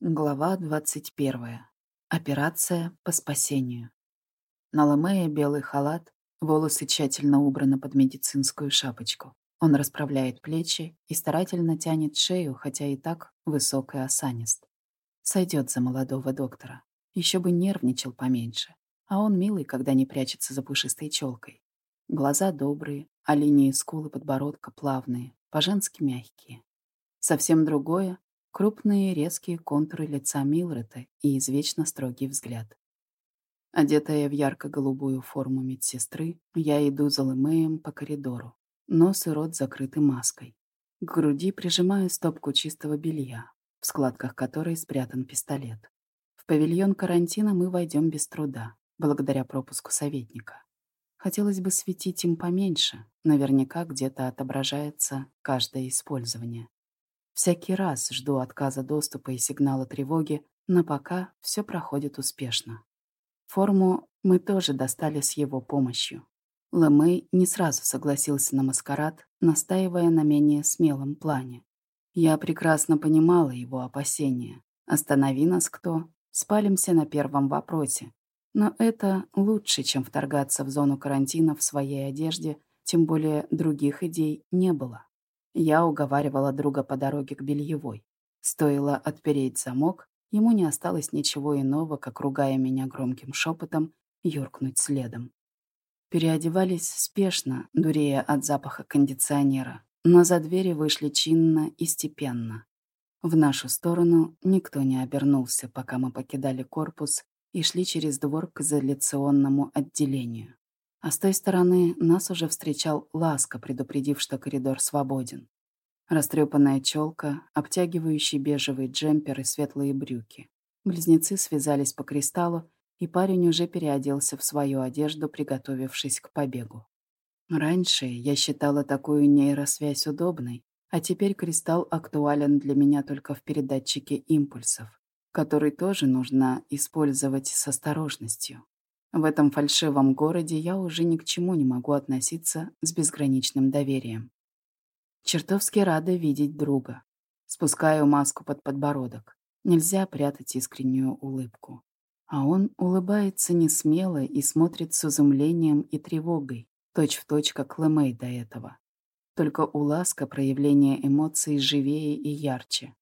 Глава 21. Операция по спасению. На Ламее белый халат, волосы тщательно убраны под медицинскую шапочку. Он расправляет плечи и старательно тянет шею, хотя и так высок и осанист. Сойдет за молодого доктора. Еще бы нервничал поменьше. А он милый, когда не прячется за пушистой челкой. Глаза добрые, а линии скулы подбородка плавные, по-женски мягкие. Совсем другое крупные резкие контуры лица Милрета и извечно строгий взгляд. Одетая в ярко-голубую форму медсестры, я иду за Лемеем по коридору. Нос и рот закрыты маской. К груди прижимаю стопку чистого белья, в складках которой спрятан пистолет. В павильон карантина мы войдем без труда, благодаря пропуску советника. Хотелось бы светить им поменьше, наверняка где-то отображается каждое использование. Всякий раз жду отказа доступа и сигнала тревоги, но пока все проходит успешно. Форму мы тоже достали с его помощью. Лэмэй не сразу согласился на маскарад, настаивая на менее смелом плане. Я прекрасно понимала его опасения. Останови нас кто, спалимся на первом вопросе. Но это лучше, чем вторгаться в зону карантина в своей одежде, тем более других идей не было. Я уговаривала друга по дороге к бельевой. Стоило отпереть замок, ему не осталось ничего иного, как, ругая меня громким шепотом, юркнуть следом. Переодевались спешно, дурея от запаха кондиционера, но за двери вышли чинно и степенно. В нашу сторону никто не обернулся, пока мы покидали корпус и шли через двор к изоляционному отделению. А с той стороны нас уже встречал Ласка, предупредив, что коридор свободен. Растрепанная челка, обтягивающий бежевый джемпер и светлые брюки. Близнецы связались по кристаллу, и парень уже переоделся в свою одежду, приготовившись к побегу. Раньше я считала такую нейросвязь удобной, а теперь кристалл актуален для меня только в передатчике импульсов, который тоже нужно использовать с осторожностью. В этом фальшивом городе я уже ни к чему не могу относиться с безграничным доверием. Чертовски рада видеть друга. Спускаю маску под подбородок. Нельзя прятать искреннюю улыбку. А он улыбается несмело и смотрит с изумлением и тревогой, точь-в-точь, точь, как Лэмэй до этого. Только у Ласка проявление эмоций живее и ярче.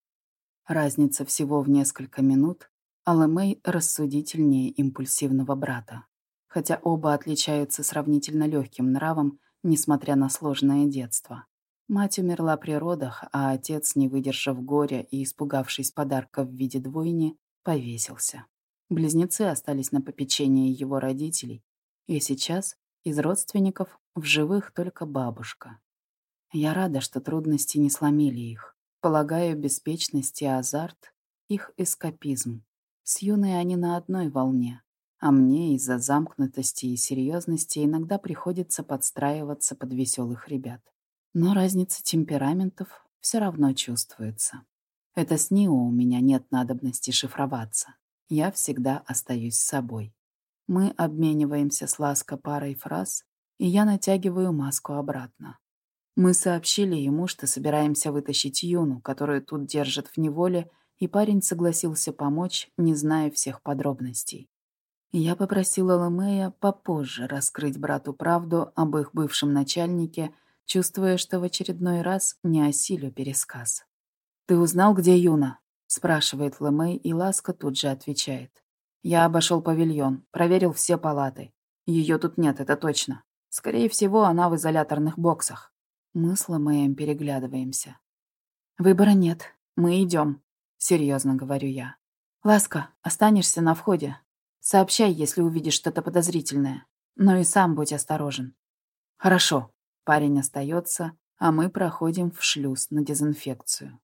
Разница всего в несколько минут, Аламей рассудительнее импульсивного брата. Хотя оба отличаются сравнительно легким нравом, несмотря на сложное детство. Мать умерла при родах, а отец, не выдержав горя и испугавшись подарка в виде двойни, повесился. Близнецы остались на попечении его родителей, и сейчас из родственников в живых только бабушка. Я рада, что трудности не сломили их. Полагаю, беспечность и азарт — их эскапизм. С юной они на одной волне, а мне из-за замкнутости и серьезности иногда приходится подстраиваться под веселых ребят. Но разница темпераментов все равно чувствуется. Это с Нио у меня нет надобности шифроваться. Я всегда остаюсь собой. Мы обмениваемся с Ласко парой фраз, и я натягиваю маску обратно. Мы сообщили ему, что собираемся вытащить Юну, которую тут держат в неволе, и парень согласился помочь, не зная всех подробностей. Я попросила Ламея попозже раскрыть брату правду об их бывшем начальнике, чувствуя, что в очередной раз не осилю пересказ. «Ты узнал, где Юна?» — спрашивает Ламей, и Ласка тут же отвечает. «Я обошел павильон, проверил все палаты. Ее тут нет, это точно. Скорее всего, она в изоляторных боксах». Мы с Ламеем переглядываемся. «Выбора нет. Мы идем. — серьезно говорю я. «Ласка, останешься на входе. Сообщай, если увидишь что-то подозрительное. Но и сам будь осторожен». «Хорошо». Парень остается, а мы проходим в шлюз на дезинфекцию.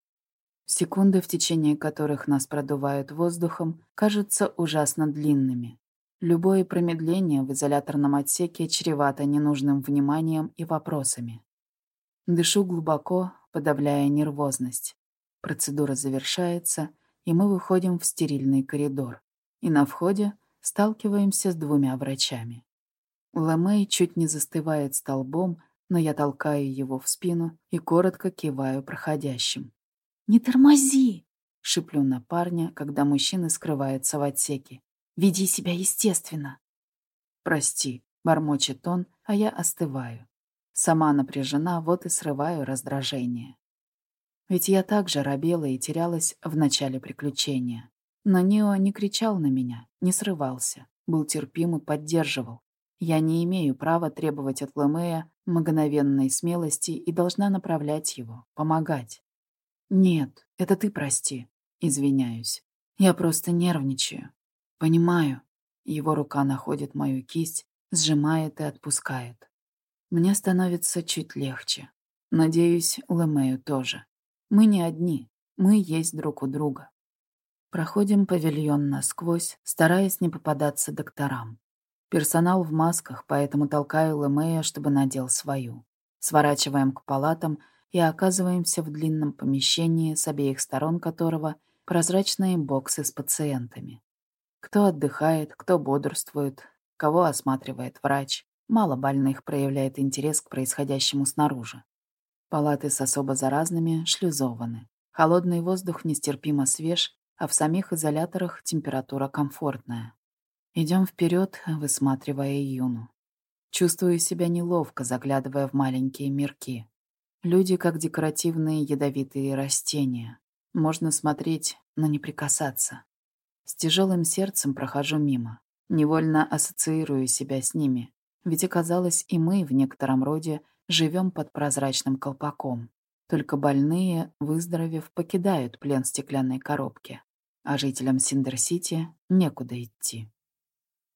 Секунды, в течение которых нас продувают воздухом, кажутся ужасно длинными. Любое промедление в изоляторном отсеке чревато ненужным вниманием и вопросами. Дышу глубоко, подавляя нервозность. Процедура завершается, и мы выходим в стерильный коридор. И на входе сталкиваемся с двумя врачами. Ламей чуть не застывает столбом, но я толкаю его в спину и коротко киваю проходящим. «Не тормози!» Шиплю на парня, когда мужчины скрываются в отсеке. «Веди себя естественно!» «Прости», — бормочет он, а я остываю. Сама напряжена, вот и срываю раздражение. Ведь я также робела и терялась в начале приключения. Но Нио не кричал на меня, не срывался, был терпим и поддерживал. Я не имею права требовать от Лэмея мгновенной смелости и должна направлять его, помогать. «Нет, это ты прости», — извиняюсь. «Я просто нервничаю. Понимаю». Его рука находит мою кисть, сжимает и отпускает. Мне становится чуть легче. Надеюсь, Лэмею тоже. Мы не одни, мы есть друг у друга. Проходим павильон насквозь, стараясь не попадаться докторам. Персонал в масках, поэтому толкаю Лэмея, чтобы надел свою. Сворачиваем к палатам и оказываемся в длинном помещении, с обеих сторон которого прозрачные боксы с пациентами. Кто отдыхает, кто бодрствует, кого осматривает врач. Мало больных проявляет интерес к происходящему снаружи. Палаты с особо заразными шлюзованы. Холодный воздух нестерпимо свеж, а в самих изоляторах температура комфортная. Идем вперед, высматривая Юну. Чувствую себя неловко, заглядывая в маленькие мирки. Люди как декоративные ядовитые растения. Можно смотреть, но не прикасаться. С тяжелым сердцем прохожу мимо. Невольно ассоциирую себя с ними. Ведь оказалось, и мы в некотором роде живем под прозрачным колпаком. Только больные, выздоровев, покидают плен стеклянной коробки а жителям Синдер-Сити некуда идти.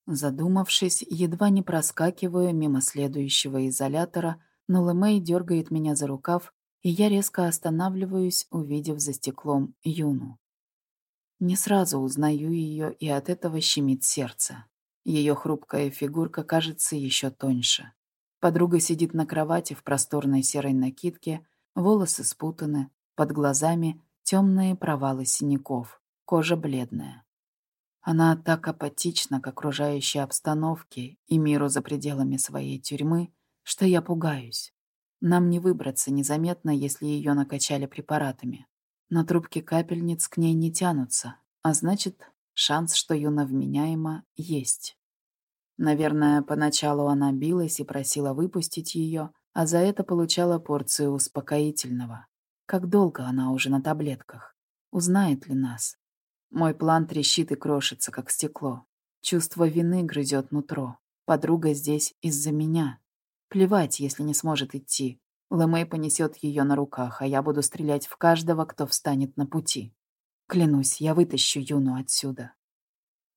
Задумавшись, едва не проскакиваю мимо следующего изолятора, но Лэмэй дергает меня за рукав, и я резко останавливаюсь, увидев за стеклом Юну. Не сразу узнаю ее, и от этого щемит сердце. Ее хрупкая фигурка кажется еще тоньше. Подруга сидит на кровати в просторной серой накидке, волосы спутаны, под глазами темные провалы синяков. Кожа бледная. Она так апатична к окружающей обстановке и миру за пределами своей тюрьмы, что я пугаюсь. Нам не выбраться незаметно, если ее накачали препаратами. Но трубки капельниц к ней не тянутся, а значит, шанс, что Юна вменяема, есть. Наверное, поначалу она билась и просила выпустить ее, а за это получала порцию успокоительного. Как долго она уже на таблетках? Узнает ли нас? Мой план трещит и крошится, как стекло. Чувство вины грызет нутро. Подруга здесь из-за меня. Плевать, если не сможет идти. Лэмэй понесет ее на руках, а я буду стрелять в каждого, кто встанет на пути. Клянусь, я вытащу Юну отсюда.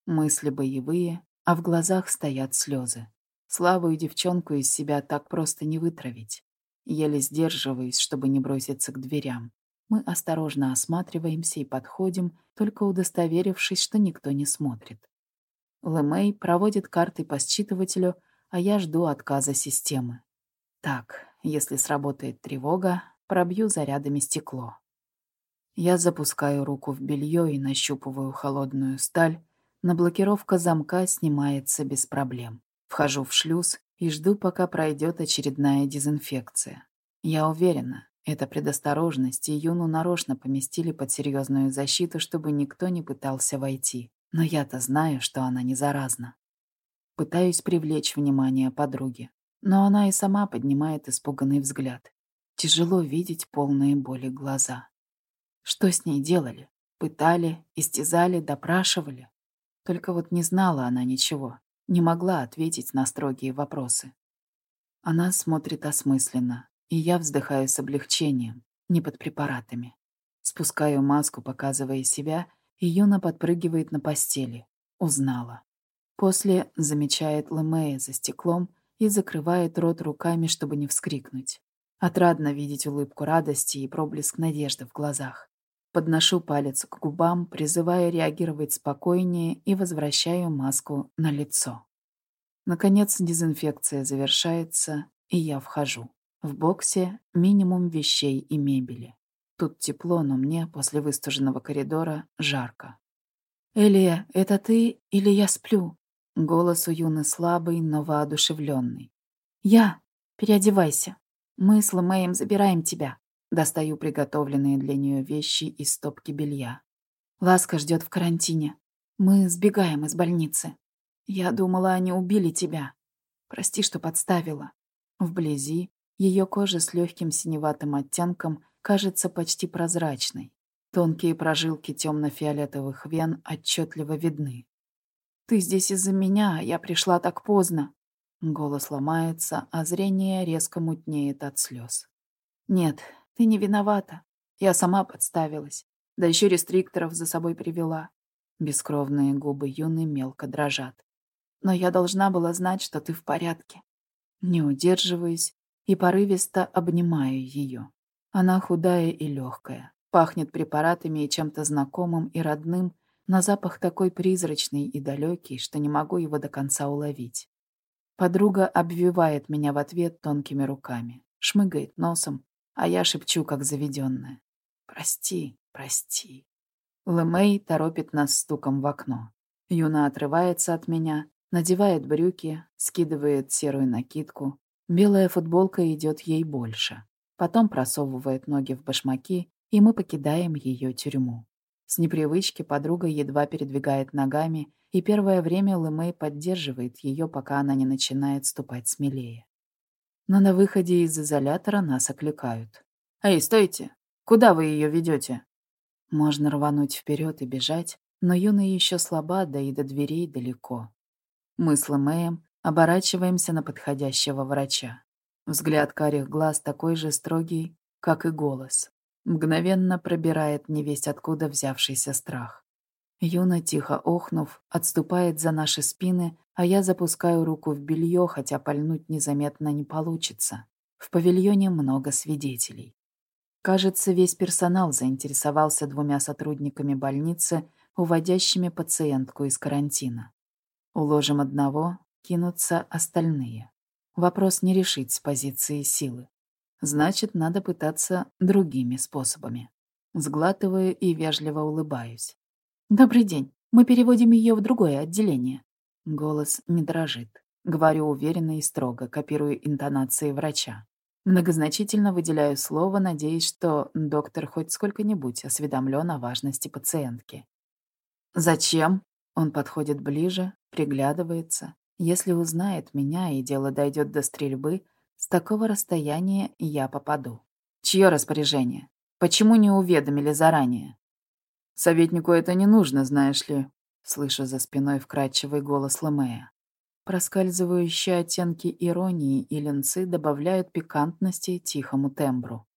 Мысли боевые, а в глазах стоят слезы. Славую девчонку из себя так просто не вытравить. Еле сдерживаюсь, чтобы не броситься к дверям. Мы осторожно осматриваемся и подходим, только удостоверившись, что никто не смотрит. Лэмэй проводит карты по считывателю, а я жду отказа системы. Так, если сработает тревога, пробью зарядами стекло. Я запускаю руку в белье и нащупываю холодную сталь, но блокировка замка снимается без проблем. Вхожу в шлюз и жду, пока пройдет очередная дезинфекция. Я уверена, эта предосторожность и Юну нарочно поместили под серьезную защиту, чтобы никто не пытался войти. Но я-то знаю, что она не заразна. Пытаюсь привлечь внимание подруги, но она и сама поднимает испуганный взгляд. Тяжело видеть полные боли глаза. Что с ней делали? Пытали, истязали, допрашивали? Только вот не знала она ничего, не могла ответить на строгие вопросы. Она смотрит осмысленно, и я вздыхаю с облегчением, не под препаратами. Спускаю маску, показывая себя, и Юна подпрыгивает на постели. Узнала. После замечает Лемея за стеклом и закрывает рот руками, чтобы не вскрикнуть. Отрадно видеть улыбку радости и проблеск надежды в глазах. Подношу палец к губам, призывая реагировать спокойнее и возвращаю маску на лицо. Наконец дезинфекция завершается, и я вхожу. В боксе минимум вещей и мебели. Тут тепло, но мне после выстуженного коридора жарко. «Элия, это ты или я сплю?» Голос у Юны слабый, но воодушевленный. «Я! Переодевайся! Мы с Ломеем забираем тебя!» Достаю приготовленные для нее вещи из стопки белья. Ласка ждет в карантине. Мы сбегаем из больницы. Я думала, они убили тебя. Прости, что подставила. Вблизи ее кожа с легким синеватым оттенком кажется почти прозрачной. Тонкие прожилки темно-фиолетовых вен отчетливо видны. «Ты здесь из-за меня, а я пришла так поздно». Голос ломается, а зрение резко мутнеет от слез. «Нет, ты не виновата. Я сама подставилась. Да еще рестрикторов за собой привела». Бескровные губы юны мелко дрожат. «Но я должна была знать, что ты в порядке». Не удерживаюсь и порывисто обнимаю ее. Она худая и легкая, Пахнет препаратами и чем-то знакомым и родным, но запах такой призрачный и далекий, что не могу его до конца уловить. Подруга обвивает меня в ответ тонкими руками, шмыгает носом, а я шепчу, как заведенная. «Прости, прости». Лэмэй торопит нас стуком в окно. Юна отрывается от меня, надевает брюки, скидывает серую накидку. Белая футболка идет ей больше. Потом просовывает ноги в башмаки и мы покидаем ее тюрьму. С непривычки подруга едва передвигает ногами, и первое время Лэмэй поддерживает ее, пока она не начинает ступать смелее. Но на выходе из изолятора нас окликают. «Эй, стойте! Куда вы ее ведете? Можно рвануть вперед и бежать, но Юна еще слаба, да и до дверей далеко. Мы с Лэмэем оборачиваемся на подходящего врача. Взгляд карих глаз такой же строгий, как и голос. Мгновенно пробирает невесть откуда взявшийся страх. Юна, тихо охнув, отступает за наши спины, а я запускаю руку в белье, хотя пальнуть незаметно не получится. В павильоне много свидетелей. Кажется, весь персонал заинтересовался двумя сотрудниками больницы, уводящими пациентку из карантина. Уложим одного, кинутся остальные. Вопрос не решить с позиции силы. Значит, надо пытаться другими способами. Сглатываю и вежливо улыбаюсь. «Добрый день. Мы переводим ее в другое отделение». Голос не дрожит. Говорю уверенно и строго, копирую интонации врача. Многозначительно выделяю слово, надеясь, что доктор хоть сколько-нибудь осведомлен о важности пациентки. «Зачем?» Он подходит ближе, приглядывается. Если узнает меня и дело дойдет до стрельбы, с такого расстояния я попаду. Чье распоряжение? Почему не уведомили заранее? Советнику это не нужно, знаешь ли. Слышу за спиной вкрадчивый голос Лэмея. Проскальзывающие оттенки иронии и ленцы добавляют пикантности тихому тембру.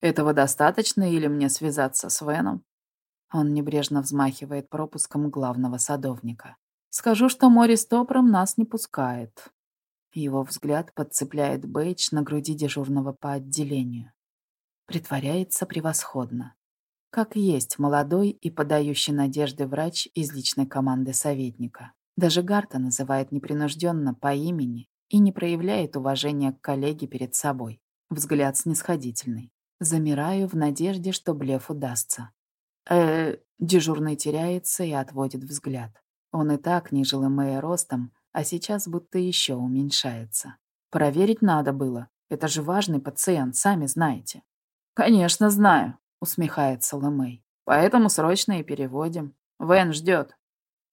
«Этого достаточно или мне связаться с Веном?» Он небрежно взмахивает пропуском главного садовника. «Скажу, что Морис Топром нас не пускает. Его взгляд подцепляет бейдж на груди дежурного по отделению. Притворяется превосходно. Как есть молодой и подающий надежды врач из личной команды советника. Даже Гарта называет непринужденно по имени и не проявляет уважения к коллеге перед собой. Взгляд снисходительный. Замираю в надежде, что блеф удастся. э Дежурный теряется и отводит взгляд. Он и так ниже Лэмэя ростом, а сейчас будто еще уменьшается. Проверить надо было. Это же важный пациент, сами знаете. Конечно, знаю, усмехается Лэмэй. Поэтому срочно и переводим. Вен ждет.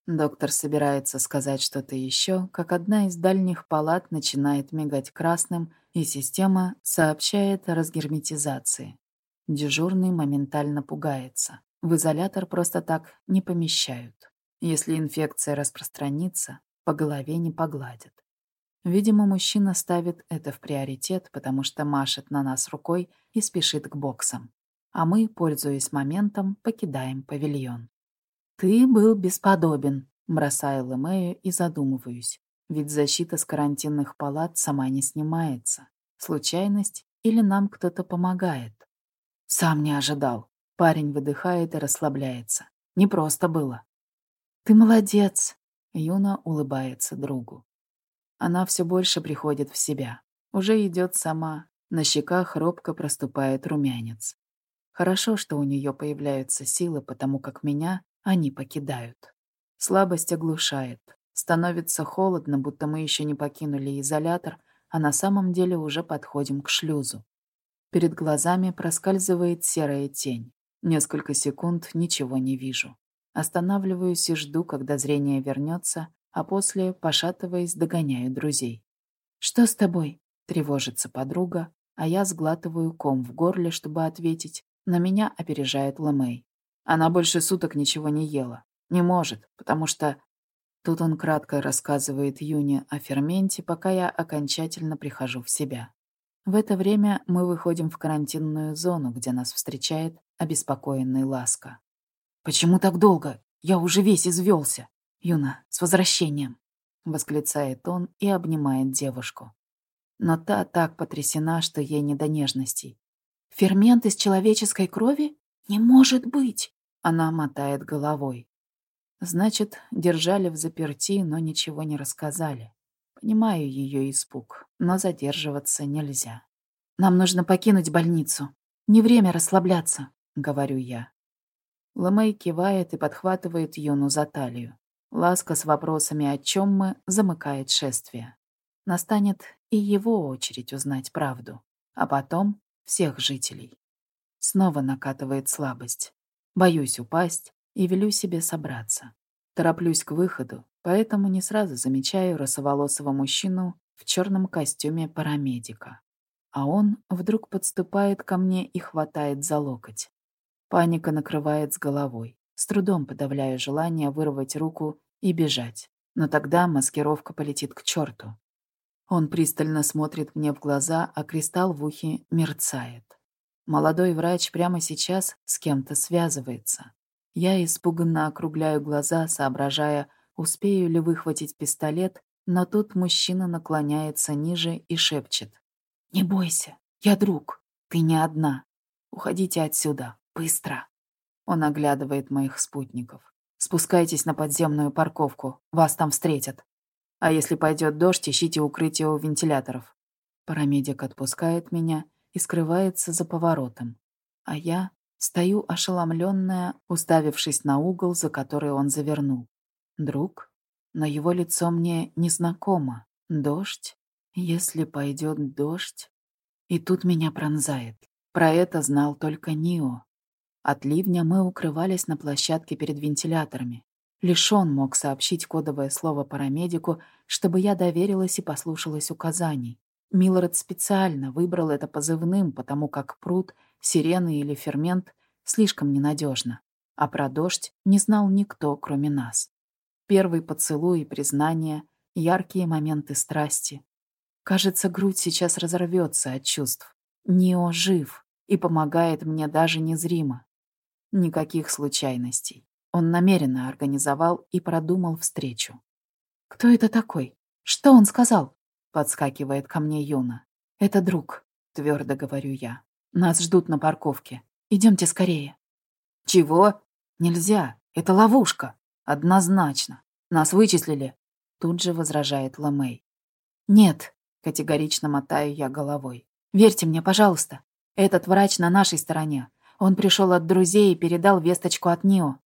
Доктор собирается сказать что-то еще, как одна из дальних палат начинает мигать красным, и система сообщает о разгерметизации. Дежурный моментально пугается. В изолятор просто так не помещают. Если инфекция распространится, по голове не погладят. Видимо, мужчина ставит это в приоритет, потому что машет на нас рукой и спешит к боксам. А мы, пользуясь моментом, покидаем павильон. «Ты был бесподобен», — бросаю Лэмею и задумываюсь. Ведь защита с карантинных палат сама не снимается. Случайность или нам кто-то помогает? Сам не ожидал. Парень выдыхает и расслабляется. Не просто было. «Ты молодец», Юна улыбается другу. Она все больше приходит в себя. Уже идет сама. На щеках робко проступает румянец. Хорошо, что у нее появляются силы, потому как меня они покидают. Слабость оглушает. Становится холодно, будто мы еще не покинули изолятор, а на самом деле уже подходим к шлюзу. Перед глазами проскальзывает серая тень. Несколько секунд ничего не вижу. Останавливаюсь и жду, когда зрение вернется, а после, пошатываясь, догоняю друзей. «Что с тобой?» — тревожится подруга, а я сглатываю ком в горле, чтобы ответить. На меня опережает Ламей. Она больше суток ничего не ела. Не может, потому что... Тут он кратко рассказывает Юне о ферменте, пока я окончательно прихожу в себя. В это время мы выходим в карантинную зону, где нас встречает обеспокоенный Ласка. «Почему так долго? Я уже весь извелся. Юна, с возвращением!» — восклицает он и обнимает девушку. Но та так потрясена, что ей не до нежностей. «Фермент из человеческой крови? Не может быть!» Она мотает головой. Значит, держали в заперти, но ничего не рассказали. Понимаю ее испуг, но задерживаться нельзя. «Нам нужно покинуть больницу. Не время расслабляться», — говорю я. Ламей кивает и подхватывает Юну за талию. Ласка с вопросами «о чем мы» замыкает шествие. Настанет и его очередь узнать правду, а потом всех жителей. Снова накатывает слабость. Боюсь упасть и велю себе собраться. Тороплюсь к выходу, поэтому не сразу замечаю росоволосого мужчину в черном костюме парамедика. А он вдруг подступает ко мне и хватает за локоть. Паника накрывает с головой. С трудом подавляю желание вырвать руку и бежать. Но тогда маскировка полетит к черту. Он пристально смотрит мне в глаза, а кристалл в ухе мерцает. Молодой врач прямо сейчас с кем-то связывается. Я испуганно округляю глаза, соображая, Успею ли выхватить пистолет, но тут мужчина наклоняется ниже и шепчет. «Не бойся, я друг, ты не одна. Уходите отсюда, быстро!» Он оглядывает моих спутников. «Спускайтесь на подземную парковку, вас там встретят. А если пойдет дождь, ищите укрытие у вентиляторов». Парамедик отпускает меня и скрывается за поворотом. А я стою ошеломленная, уставившись на угол, за который он завернул. Друг? Но его лицо мне незнакомо. Дождь? Если пойдет дождь? И тут меня пронзает. Про это знал только Нио. От ливня мы укрывались на площадке перед вентиляторами. Лишь он мог сообщить кодовое слово парамедику, чтобы я доверилась и послушалась указаний. Миллард специально выбрал это позывным, потому как пруд, сирены или фермент слишком ненадежно. А про дождь не знал никто, кроме нас. Первый поцелуй и признание, яркие моменты страсти. Кажется, грудь сейчас разорвется от чувств. Нео жив и помогает мне даже незримо. Никаких случайностей. Он намеренно организовал и продумал встречу. «Кто это такой? Что он сказал?» Подскакивает ко мне Юна. «Это друг», — твердо говорю я. «Нас ждут на парковке. Идемте скорее». «Чего? Нельзя. Это ловушка». «Однозначно. Нас вычислили», — тут же возражает Ламей. «Нет», — категорично мотаю я головой. «Верьте мне, пожалуйста. Этот врач на нашей стороне. Он пришел от друзей и передал весточку от Нио».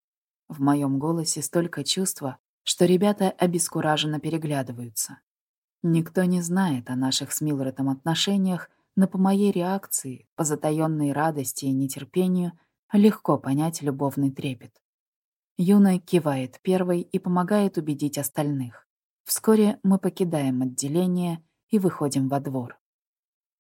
В моем голосе столько чувства, что ребята обескураженно переглядываются. Никто не знает о наших с Милретом отношениях, но по моей реакции, по затаённой радости и нетерпению, легко понять любовный трепет. Юна кивает первой и помогает убедить остальных. Вскоре мы покидаем отделение и выходим во двор.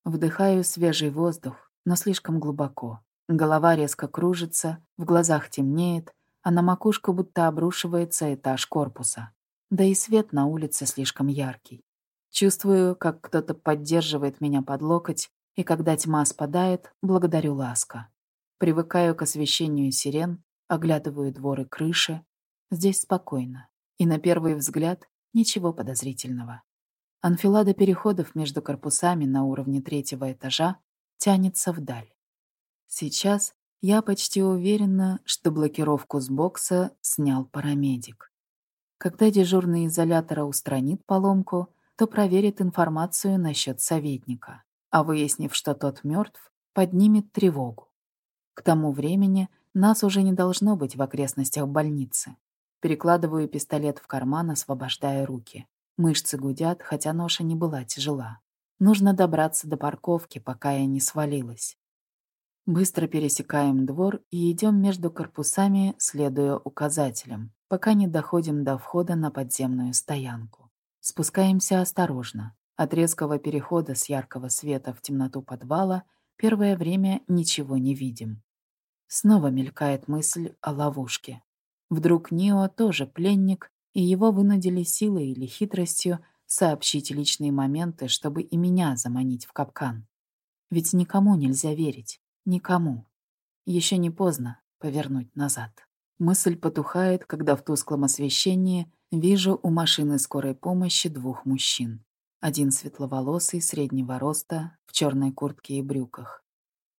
Вдыхаю свежий воздух, но слишком глубоко. Голова резко кружится, в глазах темнеет, а на макушку будто обрушивается этаж корпуса. Да и свет на улице слишком яркий. Чувствую, как кто-то поддерживает меня под локоть, и когда тьма спадает, благодарю ласка. Привыкаю к освещению сирен, Оглядываю дворы крыши. Здесь спокойно. И на первый взгляд ничего подозрительного. Анфилада переходов между корпусами на уровне третьего этажа тянется вдаль. Сейчас я почти уверена, что блокировку с бокса снял парамедик. Когда дежурный изолятора устранит поломку, то проверит информацию насчет советника, а выяснив, что тот мертв, поднимет тревогу. К тому времени нас уже не должно быть в окрестностях больницы. Перекладываю пистолет в карман, освобождая руки. Мышцы гудят, хотя ноша не была тяжела. Нужно добраться до парковки, пока я не свалилась. Быстро пересекаем двор и идем между корпусами, следуя указателям, пока не доходим до входа на подземную стоянку. Спускаемся осторожно. От резкого перехода с яркого света в темноту подвала первое время ничего не видим. Снова мелькает мысль о ловушке. Вдруг Нио тоже пленник, и его вынудили силой или хитростью сообщить личные моменты, чтобы и меня заманить в капкан. Ведь никому нельзя верить. Никому. Еще не поздно повернуть назад. Мысль потухает, когда в тусклом освещении вижу у машины скорой помощи двух мужчин. Один светловолосый, среднего роста, в черной куртке и брюках.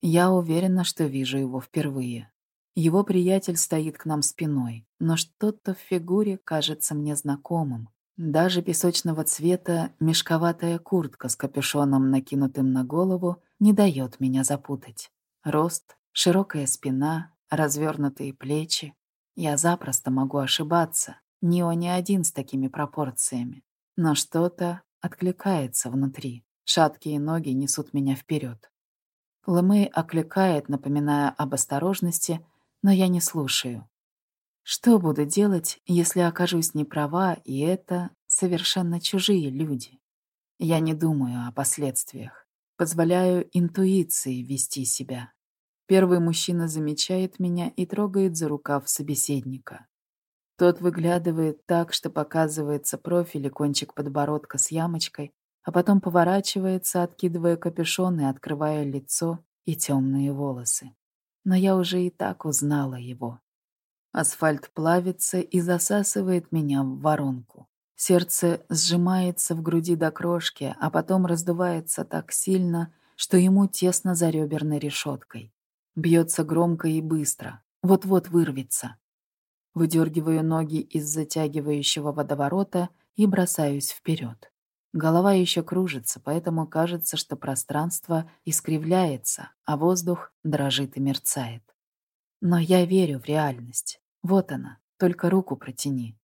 Я уверена, что вижу его впервые. Его приятель стоит к нам спиной, но что-то в фигуре кажется мне знакомым. Даже песочного цвета мешковатая куртка с капюшоном, накинутым на голову, не дает меня запутать. Рост, широкая спина, развернутые плечи. Я запросто могу ошибаться. Нио не один с такими пропорциями. Но что-то откликается внутри. Шаткие ноги несут меня вперед. Лэмэй окликает, напоминая об осторожности, но я не слушаю. Что буду делать, если окажусь не права, и это совершенно чужие люди? Я не думаю о последствиях. Позволяю интуиции вести себя. Первый мужчина замечает меня и трогает за рукав собеседника. Тот выглядывает так, что показывается профиль и кончик подбородка с ямочкой, а потом поворачивается, откидывая капюшон и открывая лицо и темные волосы. Но я уже и так узнала его. Асфальт плавится и засасывает меня в воронку. Сердце сжимается в груди до крошки, а потом раздувается так сильно, что ему тесно за реберной решеткой. Бьется громко и быстро, вот-вот вырвется. Выдергиваю ноги из затягивающего водоворота и бросаюсь вперед. Голова еще кружится, поэтому кажется, что пространство искривляется, а воздух дрожит и мерцает. Но я верю в реальность. Вот она, только руку протяни.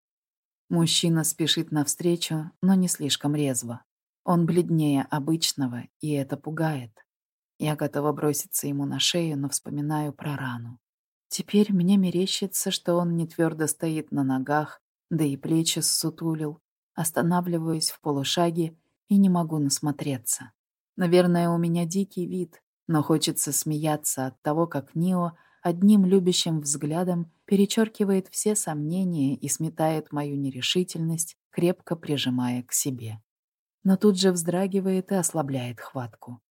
Мужчина спешит навстречу, но не слишком резво. Он бледнее обычного, и это пугает. Я готова броситься ему на шею, но вспоминаю про рану. Теперь мне мерещится, что он не твердо стоит на ногах, да и плечи ссутулил, Останавливаюсь в полушаге и не могу насмотреться. Наверное, у меня дикий вид, но хочется смеяться от того, как Нио одним любящим взглядом перечеркивает все сомнения и сметает мою нерешительность, крепко прижимая к себе. Но тут же вздрагивает и ослабляет хватку.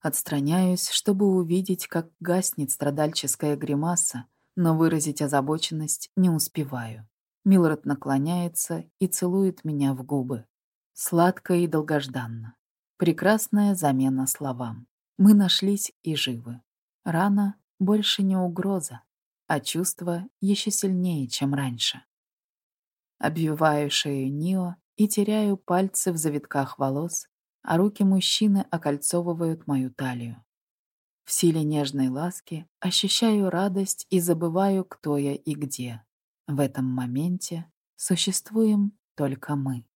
Отстраняюсь, чтобы увидеть, как гаснет страдальческая гримаса, но выразить озабоченность не успеваю. Милред наклоняется и целует меня в губы. Сладко и долгожданно. Прекрасная замена словам. Мы нашлись и живы. Рана больше не угроза, а чувство еще сильнее, чем раньше. Обвиваю шею Нио и теряю пальцы в завитках волос, а руки мужчины окольцовывают мою талию. В силе нежной ласки ощущаю радость и забываю, кто я и где. В этом моменте существуем только мы.